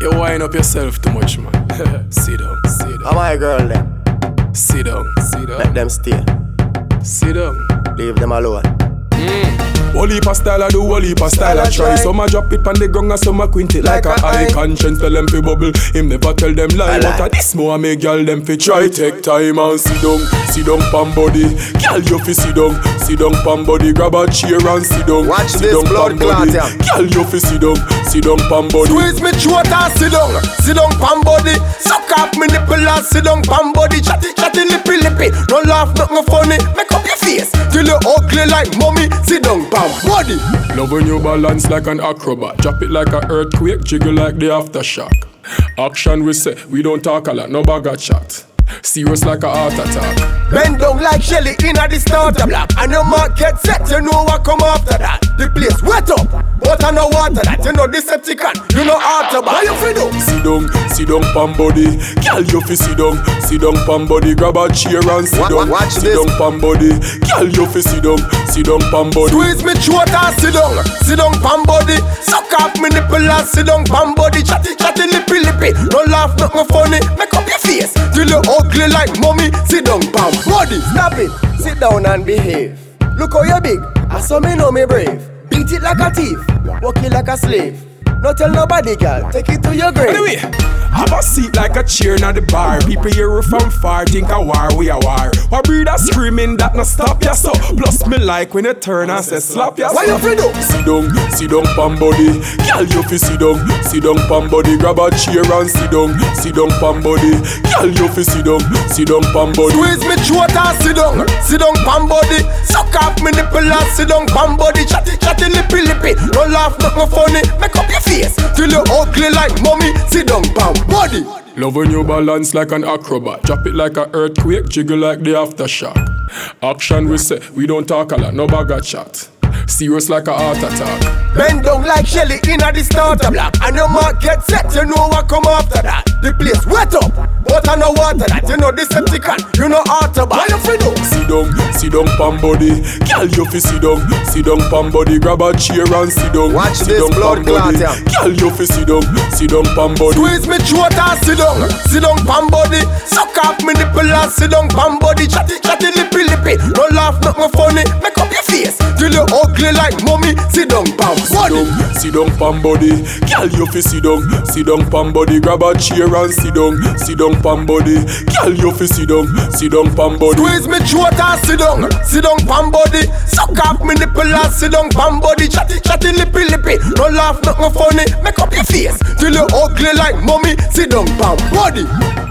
You wind up yourself too much, man. sit down, sit How down, my girl them? sit down, sit Let them stay. sit down. Leave them alone. Mm. Whole heap style I do, whole heap style I try. Some a drop it on the ground and some a quint it like, Like a eye eye. Konshens. Tell them fi bubble, him never tell them lie. I But lie. a this more make girl them fi try. Take time and sit down, sit down pon body. Girl you fi sit down, sit down pon body. Grab a chair and sit down, Watch sit down blood body. yeah. Girl you fi sit down, sit down pon body. Squeeze me throat and sit down, sit down pam body. Suck off me nipple and sit down pam body. Chatty chatty lippy lippy. No laugh, nothing funny. Make body. Love when you balance like an acrobat. Drop it like an earthquake, jiggle like the aftershock. Action we say, we don't talk a lot, no bag chat. Serious like a heart attack. Bend down like Shelly in a the starter block. And your market set, you know what come after that. The place wet up, I no water that. You know Decepticon, you know Autobot. How you feel do? Sit down, sit down pam body. Girl you fi sit down, sit down pam body. Grab a chair and sit down, watch sit down pam body. Girl you fi sit down, sit down pam body. Squeeze me throat and sit down, sit down pam body. Suck off me nipple and sit down pam body. Chatty chatty lippy lippy. No laugh, nothing funny. Make up your face till you ugly like mommy. Sit down pam body. Stop it. Sit down and behave. Look how you big. I saw me know me brave. Beat it like a thief. Walk it like a slave. No tell nobody, girl. Take it to your grave. Anyway, have a seat like a chair in the bar. People hear it from far, think a war, we a war. What breed a screaming that no stop ya so. Plus me like when you turn and say slap ya. What you fi do? Sit down, sit down pam body. Girl you fi sit down, sit down pam body. Grab a chair and sit down, sit down pam body. Girl you fi sit down, sit down pam body. Squeeze me throat and sit down, sit down pam body. Suck off me nipple and sit down pam body. Chatty chatty lippy lippy. No laugh, nothing funny. Body. Love when you balance like an acrobat. Drop it like an earthquake, jiggle like the aftershock. Action we say, we don't talk a lot, no bag of chat. Serious like a heart attack. Bend down like Shelly in a the starter block. And your mark get set, you know what come after that. The place wet up, but I know water that. You know Decepticon, you know Autobot. What you fi do? Sit down, sit down pam body. Girl you fi sit down, sit down pam body. Grab a chair and sit down. Watch sit this down blood clot, yeah. Girl you fi sit down, sit down pam body. Squeeze me throat and sit down, sit down pam body. Suck off me nipple and sit down pam body. Chatty chatty lippy lippy. No laugh, nothing funny. Make up your face till you ugly like mommy. Sit down pam body. Girl you fi sit down, sit down pam body. Grab a chair and sit down, sit down pam body. Girl you fi sit down, sit down pam body. Squeeze me throat and sit down, sit down pam body. Suck off me nipple and sit down pam body. Chatty chatty lippy lippy. No laugh, nothing funny. Make up your face till you ugly like mommy. Sit down pam body.